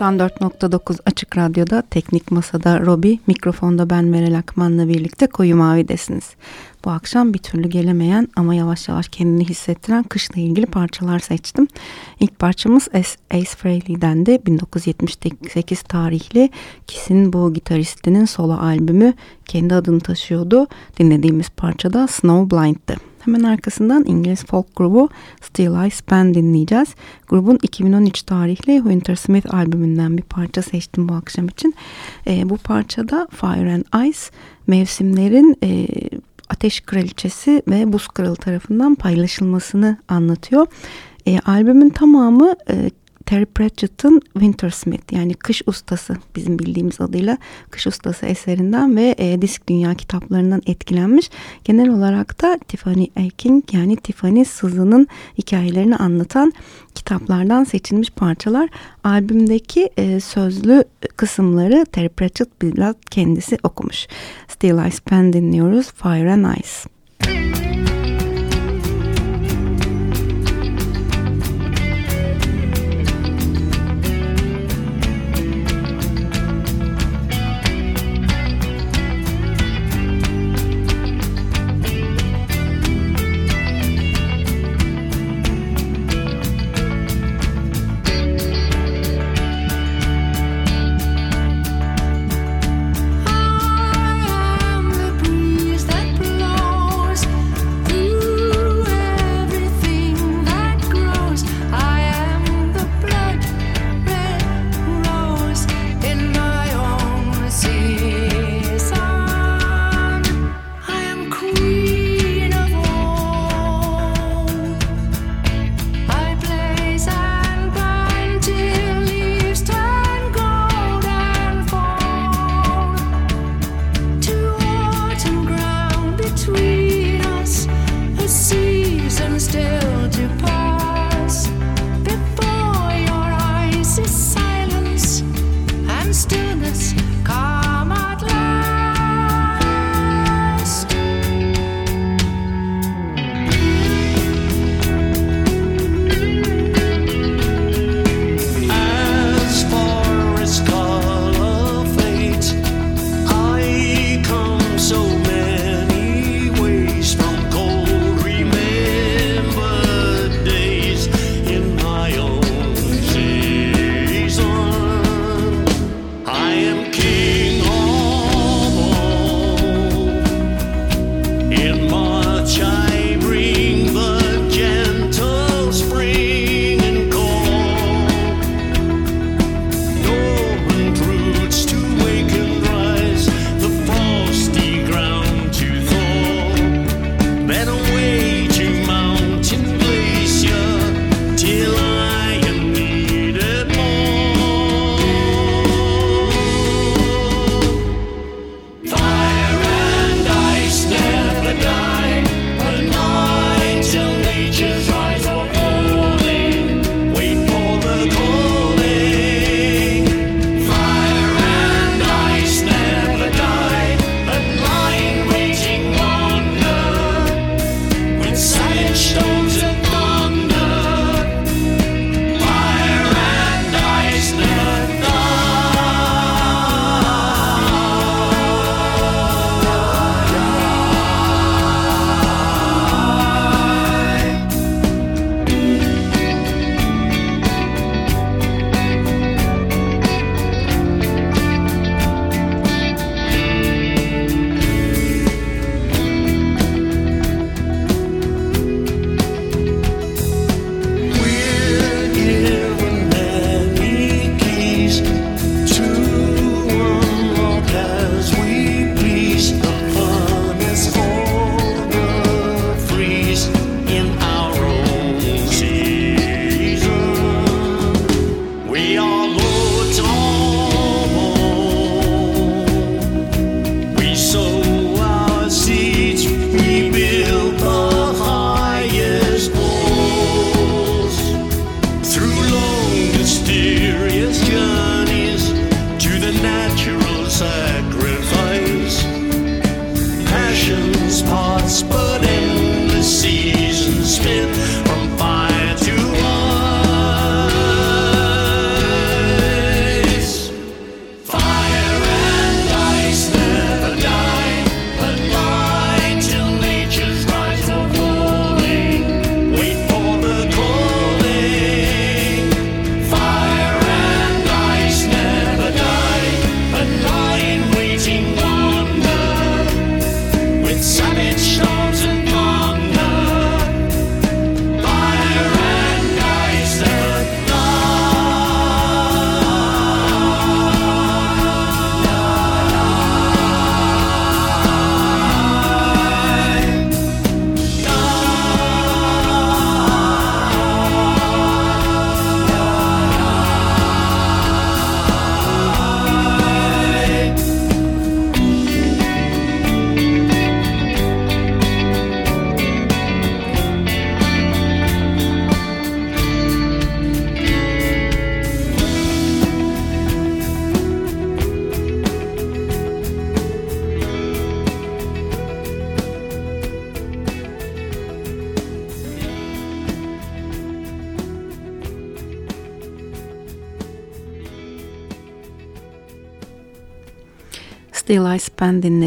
...94.9 Açık Radyo'da Teknik Masa'da Robi, mikrofonda ben Meral Akman'la birlikte Koyu Mavi'desiniz. Bu akşam bir türlü gelemeyen ama yavaş yavaş kendini hissettiren kışla ilgili parçalar seçtim. İlk parçamız Ace Frehley'den de 1978 tarihli Kiss'in bu gitaristinin solo albümü kendi adını taşıyordu. Dinlediğimiz parçada Snowblind'dı. Hemen arkasından İngiliz folk grubu Still I Span dinleyeceğiz. Grubun 2013 tarihli Winter Smith albümünden bir parça seçtim bu akşam için. E, bu parçada Fire and Ice mevsimlerin e, Ateş Kraliçesi ve Buz Kralı tarafından paylaşılmasını anlatıyor. E, albümün tamamı e, Terry Pratchett'ın Wintersmith yani Kış Ustası bizim bildiğimiz adıyla Kış Ustası eserinden ve e, Disk Dünya kitaplarından etkilenmiş. Genel olarak da Tiffany Aching yani Tiffany Sızı'nın hikayelerini anlatan kitaplardan seçilmiş parçalar. Albümdeki e, sözlü kısımları Terry Pratchett bizzat kendisi okumuş. Still I Spend dinliyoruz Fire and Ice.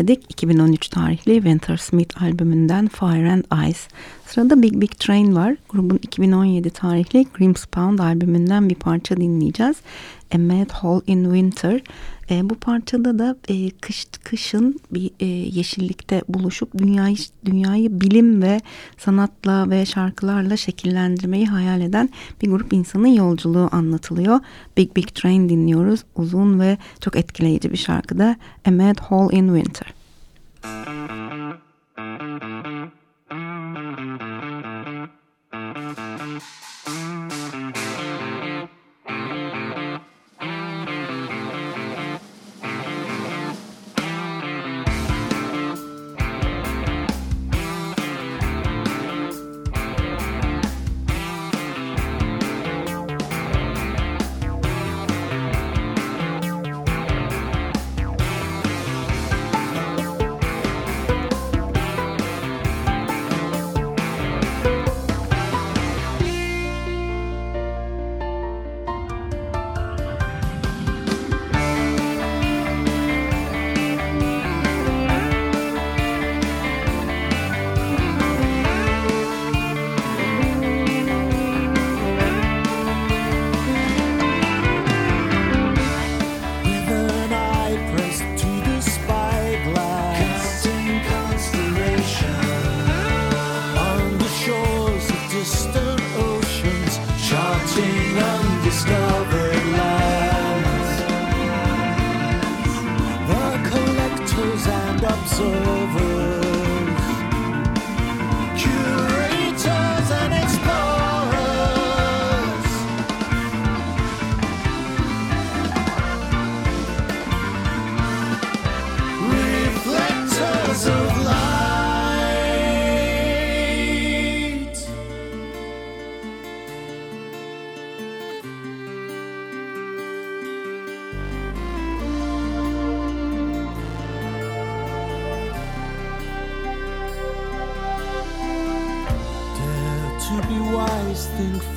Dinledik. 2013 tarihli Winter Smith albümünden Fire and Ice. Sırada Big Big Train var. Grubun 2017 tarihli Grimspound albümünden bir parça dinleyeceğiz. A Mad Hole in Winter. E, bu parçada da e, kış kışın bir e, yeşillikte buluşup dünyayı dünyayı bilim ve sanatla ve şarkılarla şekillendirmeyi hayal eden bir grup insanın yolculuğu anlatılıyor. Big Big Train dinliyoruz. Uzun ve çok etkileyici bir şarkıda A Mad Hole in Winter.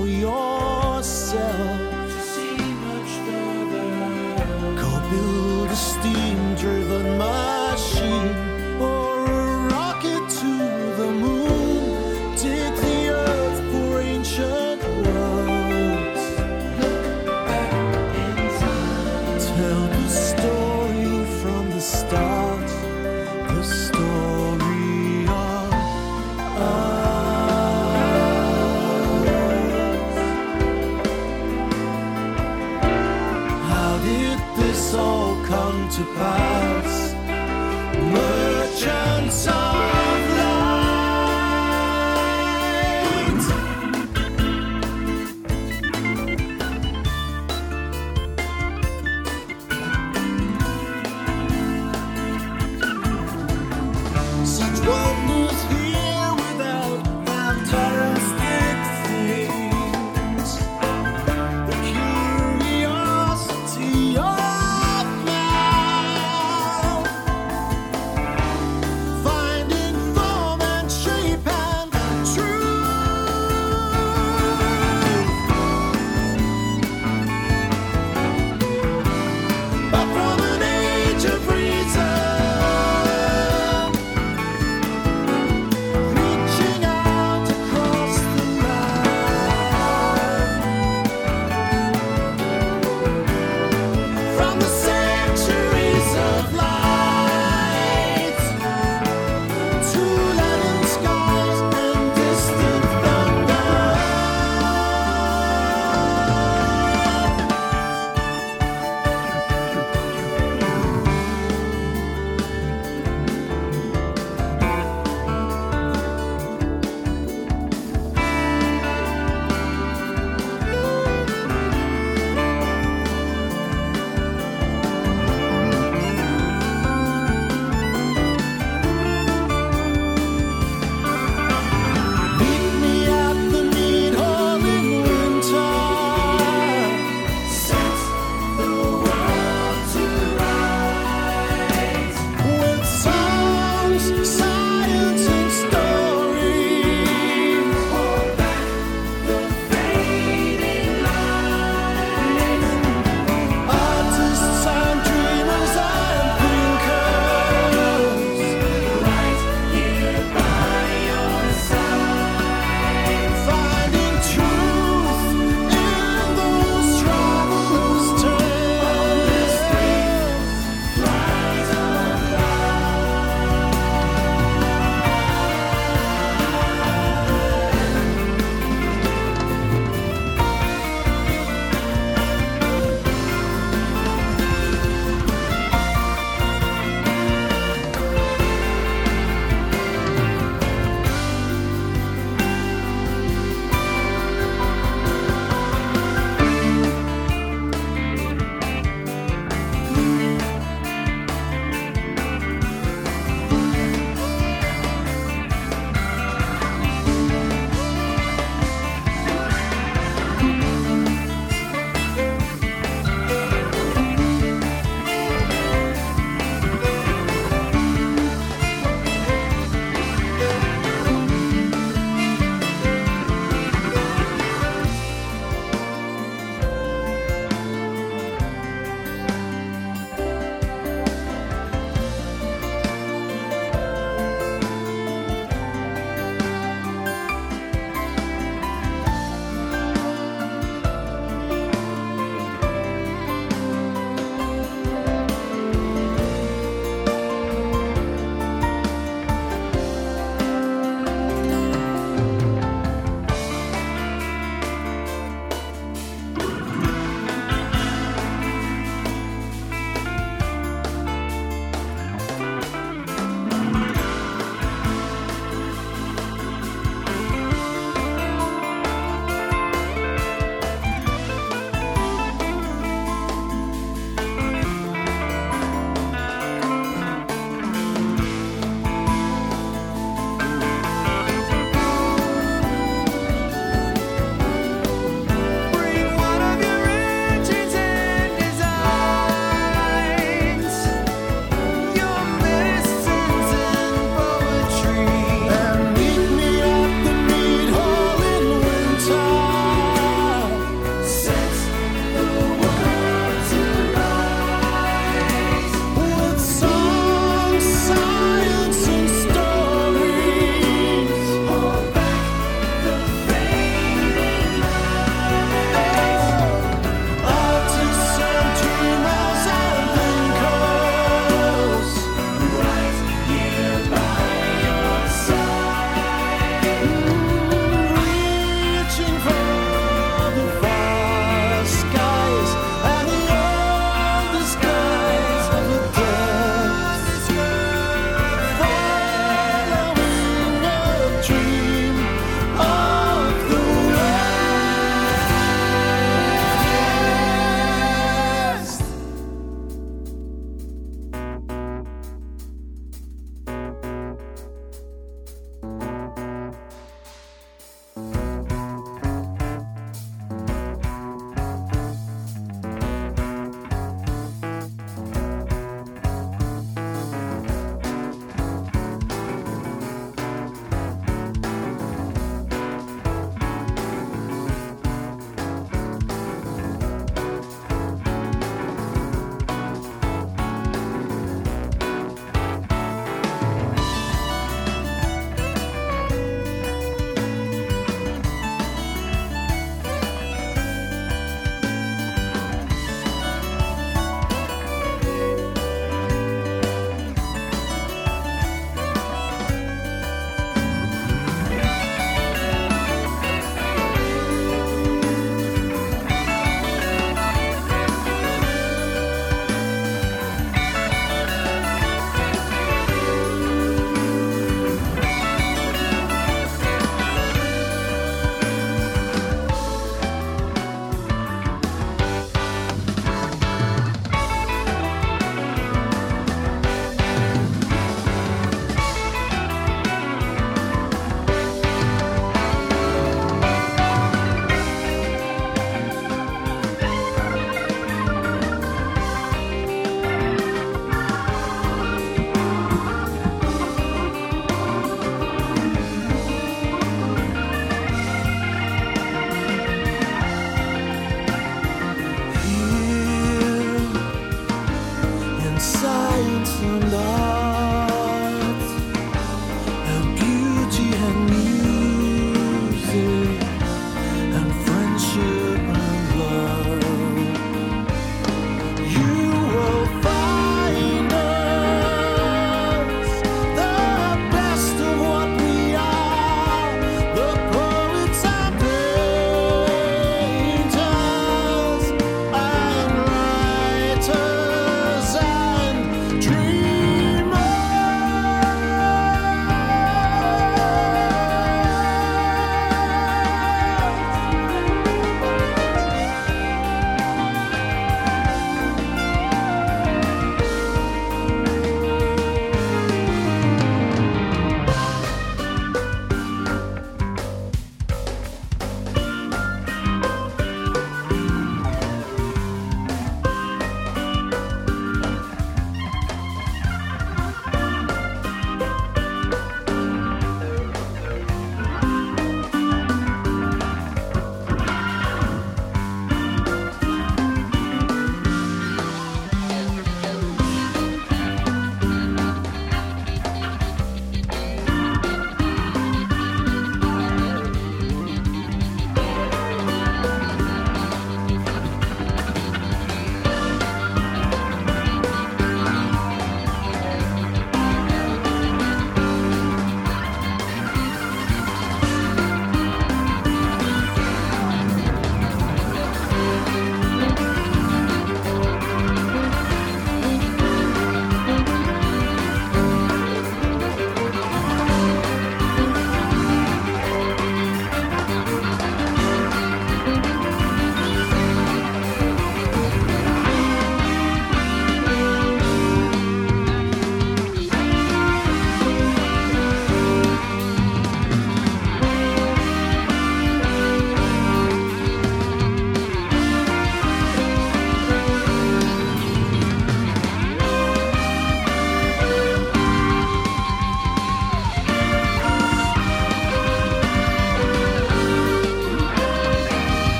for your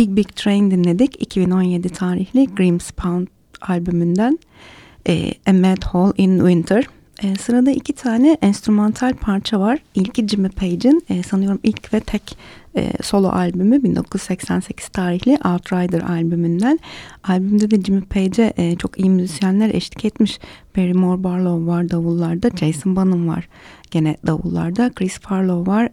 Big Big Train dinledik. 2017 tarihli Grimspound albümünden e, A Mad Hole in Winter. E, sırada iki tane enstrümantal parça var. İlki Jimmy Page'in e, sanıyorum ilk ve tek e, solo albümü 1988 tarihli Outrider albümünden. Albümde de Jimmy Page'e e, çok iyi müzisyenler eşlik etmiş. Barrymore Barlow var davullarda, Jason Bonham var gene davullarda. Chris Farlow var.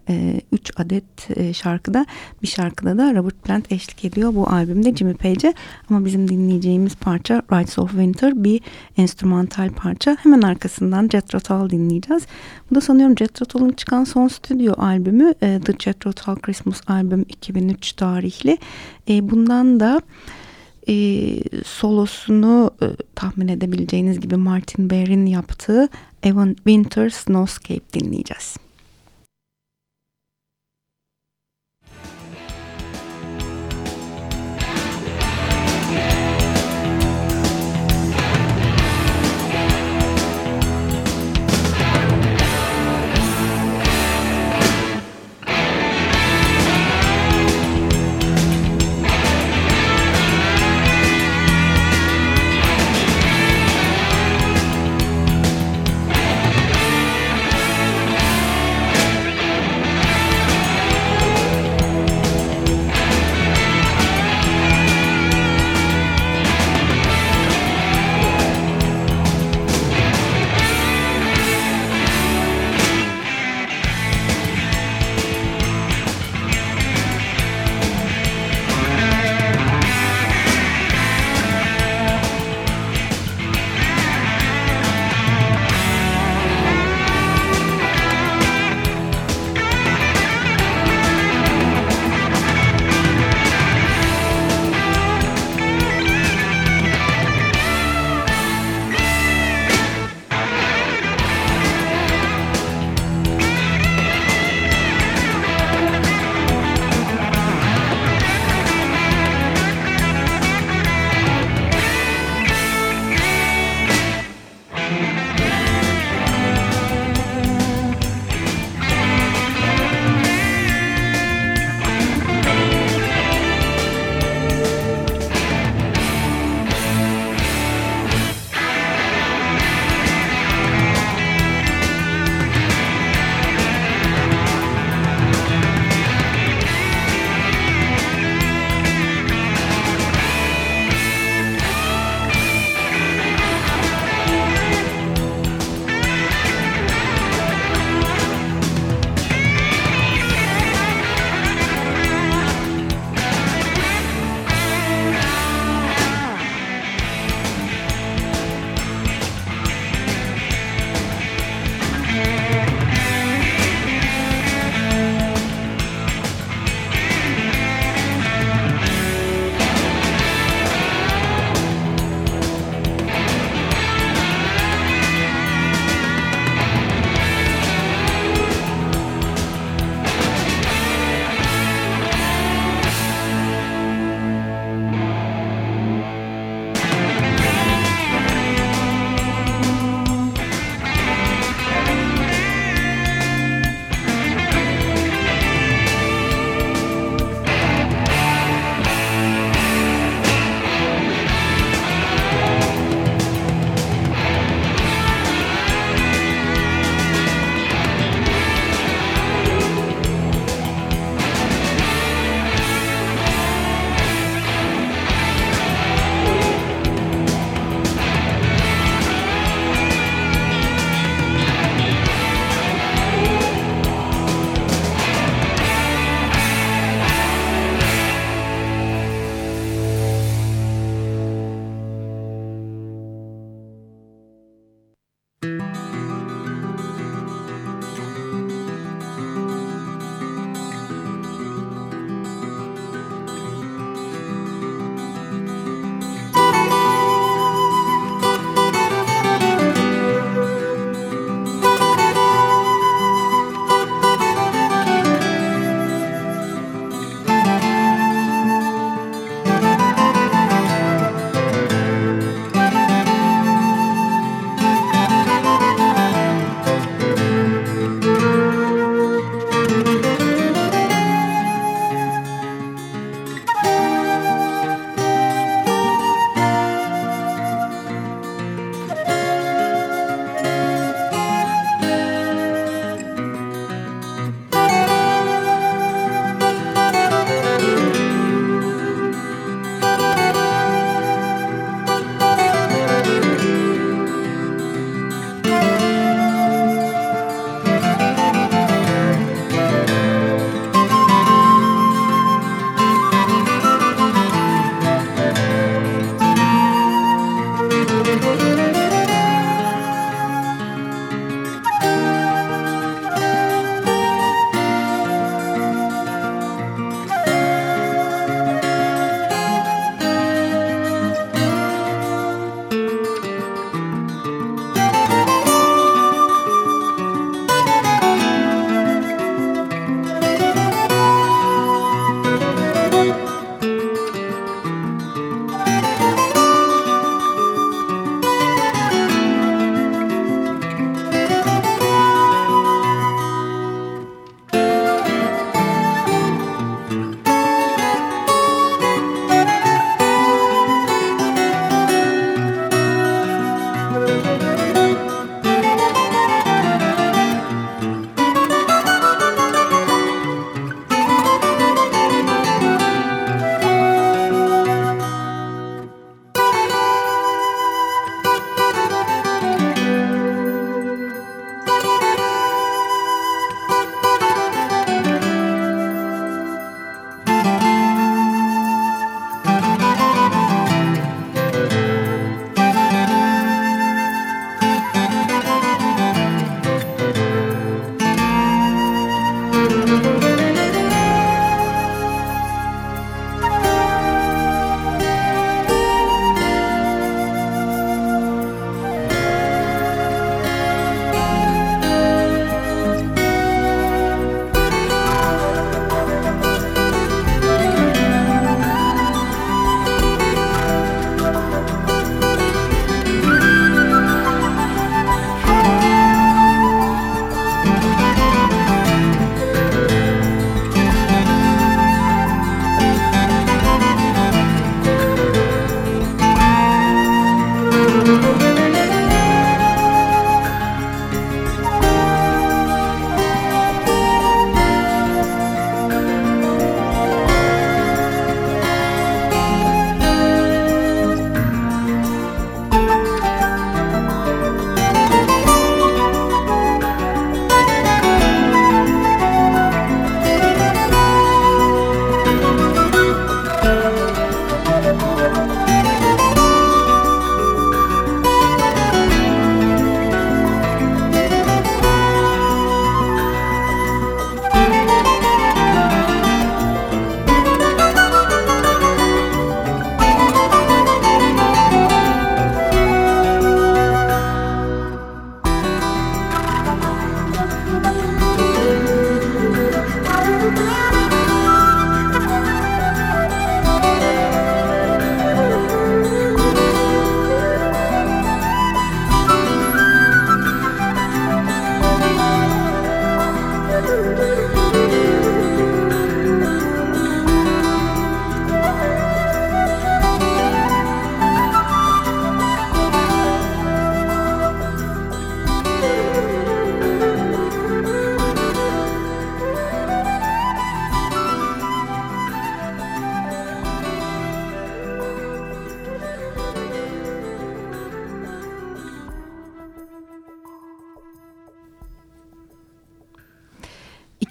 3 e, adet e, şarkıda. Bir şarkıda da Robert Plant eşlik ediyor bu albümde Jimmy Page'e. Ama bizim dinleyeceğimiz parça Rights of Winter bir enstrümantal parça. Hemen arkasından Jethro Tull dinleyeceğiz. Bu da sanıyorum Jethro Tull'un çıkan son stüdyo albümü e, The Jethro Tull Christmas Album 2003 tarihli. Bundan da e, solosunu e, tahmin edebileceğiniz gibi Martin Baer'in yaptığı Evan Winter Snowscape dinleyeceğiz.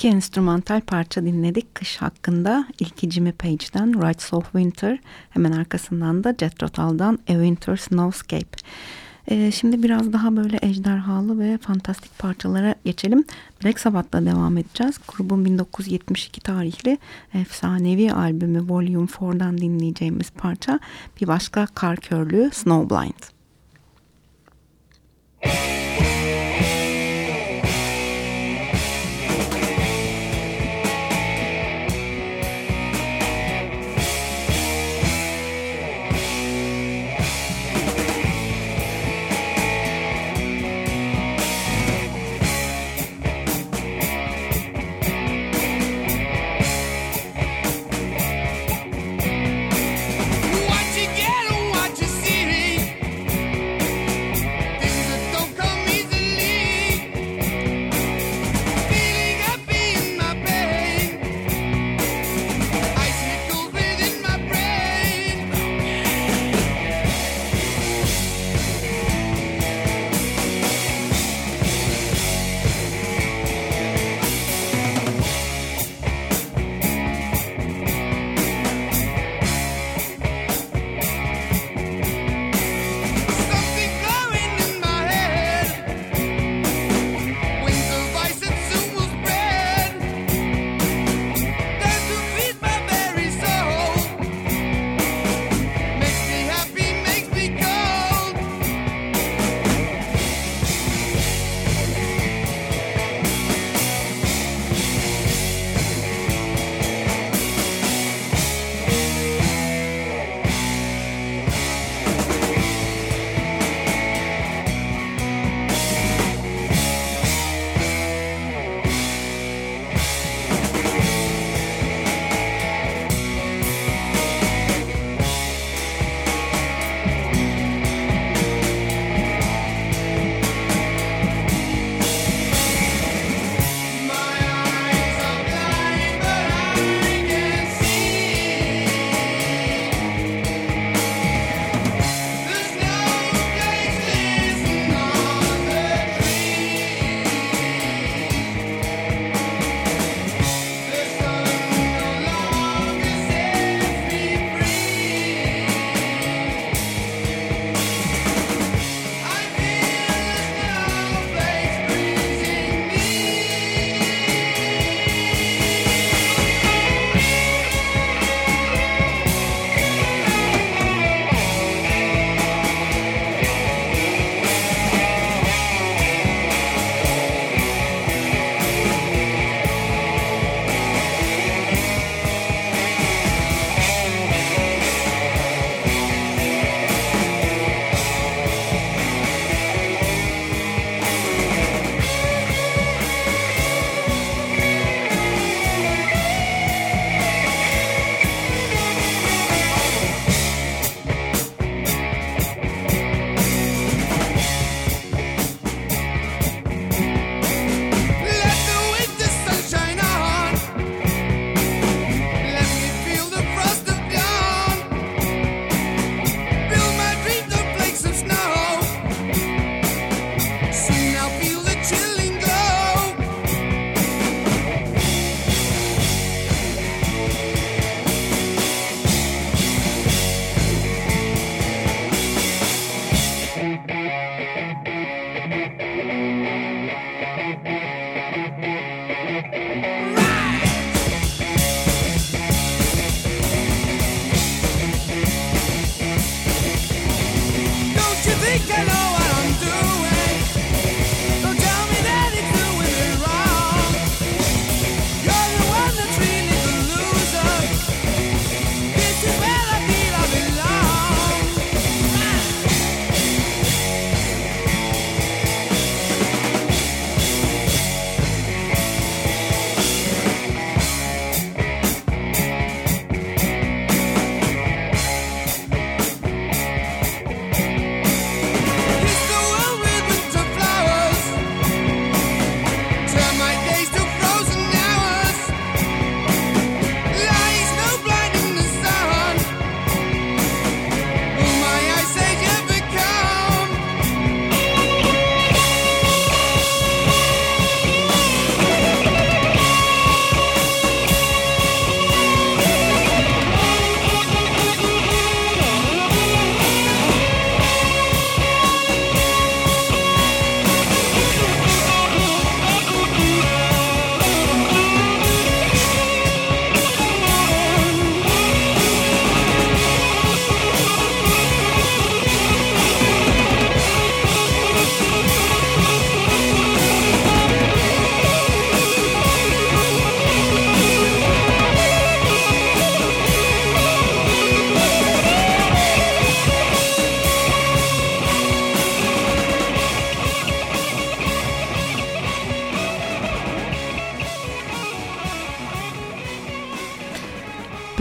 İki enstrümantal parça dinledik kış hakkında. İlki Jimmy Page'den Rights of Winter, hemen arkasından da Jethro Tull'dan A Winter Snowscape. Ee, şimdi biraz daha böyle ejderhalı ve fantastik parçalara geçelim. Black Sabbath'la devam edeceğiz. Grubun 1972 tarihli efsanevi albümü Volume 4'dan dinleyeceğimiz parça bir başka kar körlüğü Snowblind. Müzik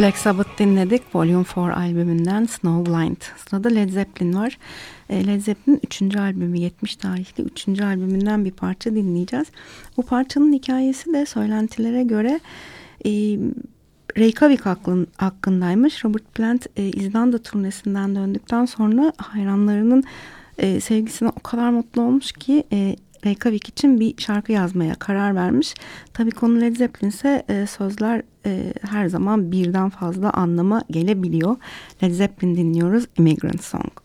Black Sabbath dinledik. Volume 4 albümünden Snowblind. Sırada Led Zeppelin var. E, Led Zeppelin 3. albümü 70 tarihli 3. albümünden bir parça dinleyeceğiz. Bu parçanın hikayesi de söylentilere göre e, Reykjavik hakkındaymış. Robert Plant e, İzlanda turnesinden döndükten sonra hayranlarının e, sevgisine o kadar mutlu olmuş ki e, Reykjavik için bir şarkı yazmaya karar vermiş. Tabii konu Led Zeppelin ise e, sözler e, her zaman birden fazla anlama gelebiliyor. Led Zeppelin dinliyoruz Immigrant Song.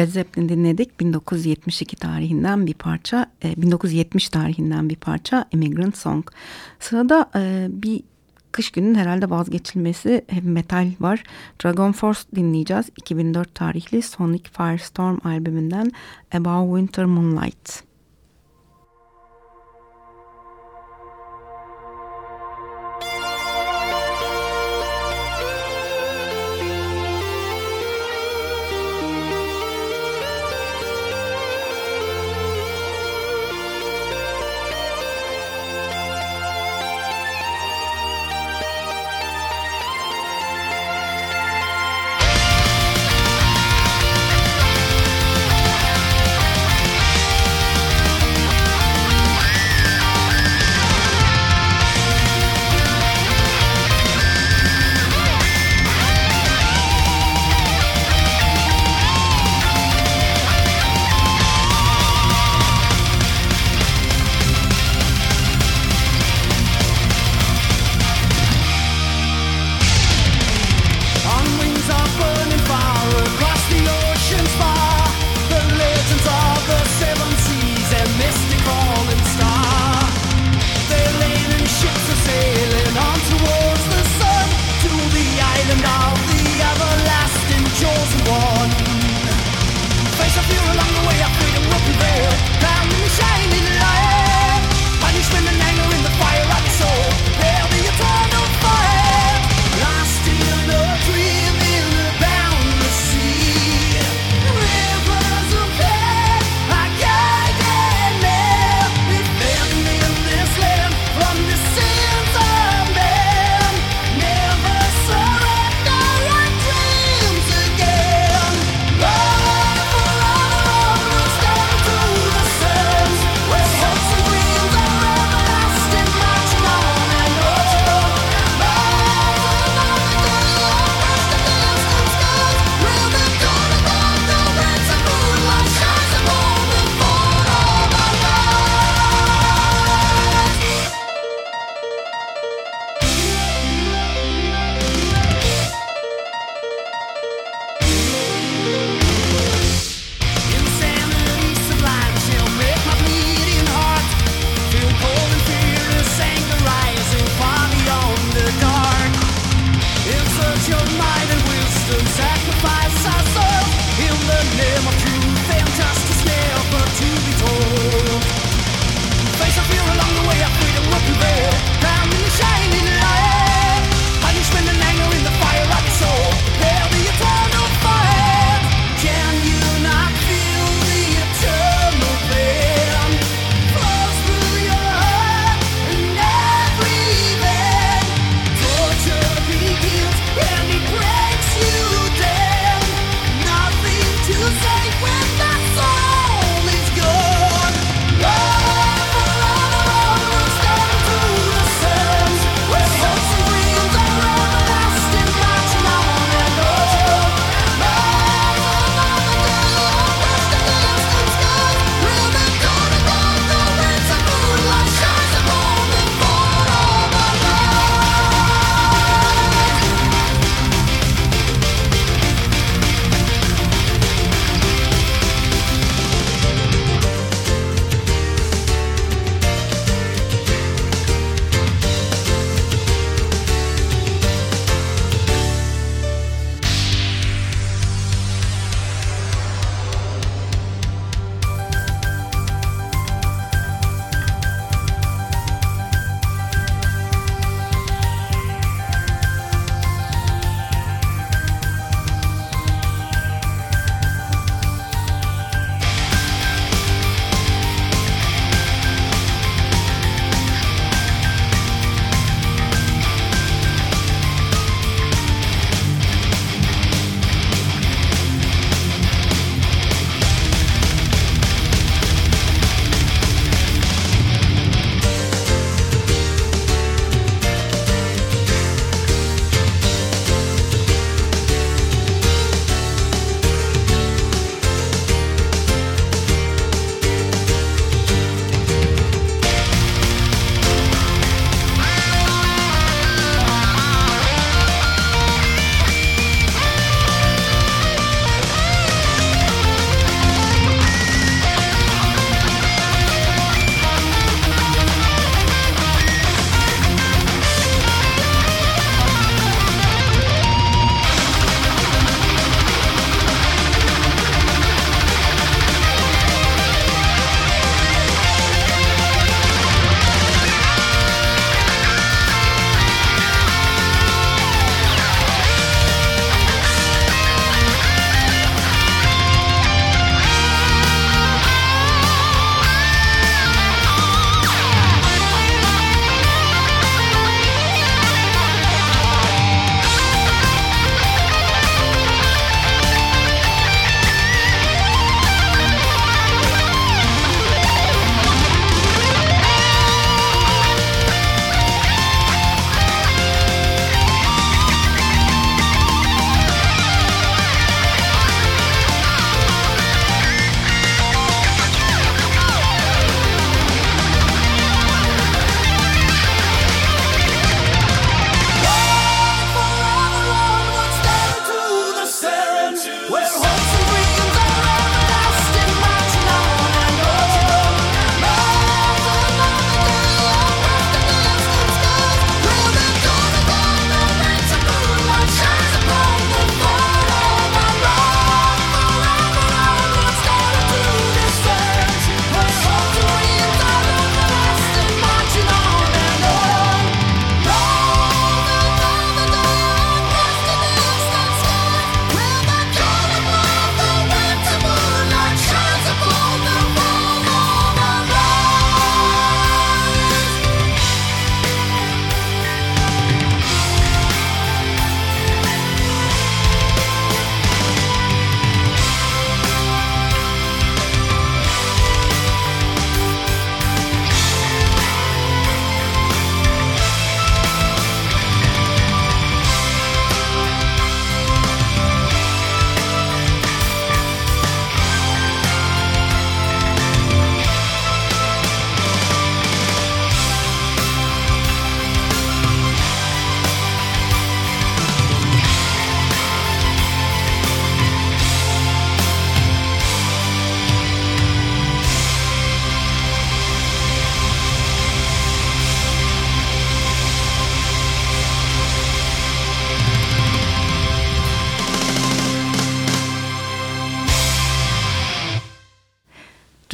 Led Zeppelin dinledik. 1972 tarihinden bir parça, 1970 e, tarihinden bir parça Immigrant Song. Sırada e, bir kış günün herhalde vazgeçilmesi metal var. Dragon Force dinleyeceğiz. 2004 tarihli Sonic Firestorm albümünden Above Winter Moonlight.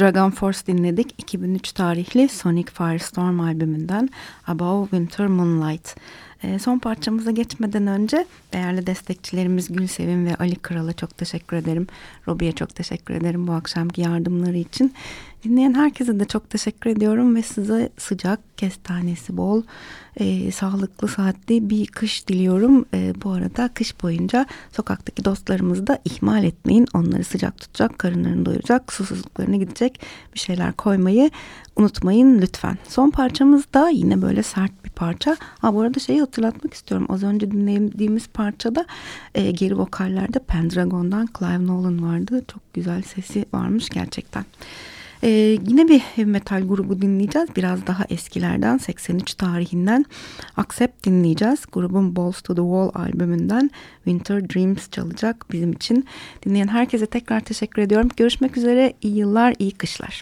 Dragon Force dinledik. 2003 tarihli Sonic Firestorm albümünden Above Winter Moonlight. E, son parçamıza geçmeden önce değerli destekçilerimiz Gülsevin ve Ali Kral'a çok teşekkür ederim. Robi'ye çok teşekkür ederim bu akşamki yardımları için. Dinleyen herkese de çok teşekkür ediyorum ve size sıcak, kestanesi bol, e, sağlıklı, saatli bir kış diliyorum. E, bu arada kış boyunca sokaktaki dostlarımızı da ihmal etmeyin. Onları sıcak tutacak, karınlarını doyuracak, susuzluklarına gidecek bir şeyler koymayı unutmayın lütfen. Son parçamız da yine böyle sert bir parça. Ha bu arada şeyi hatırlatmak istiyorum. Az önce dinlediğimiz parçada e, geri vokallerde Pendragon'dan Clive Nolan vardı. Çok güzel sesi varmış gerçekten. Ee, yine bir metal grubu dinleyeceğiz. Biraz daha eskilerden 83 tarihinden Accept dinleyeceğiz. Grubun Balls to the Wall albümünden Winter Dreams çalacak bizim için. Dinleyen herkese tekrar teşekkür ediyorum. Görüşmek üzere. İyi yıllar, iyi kışlar.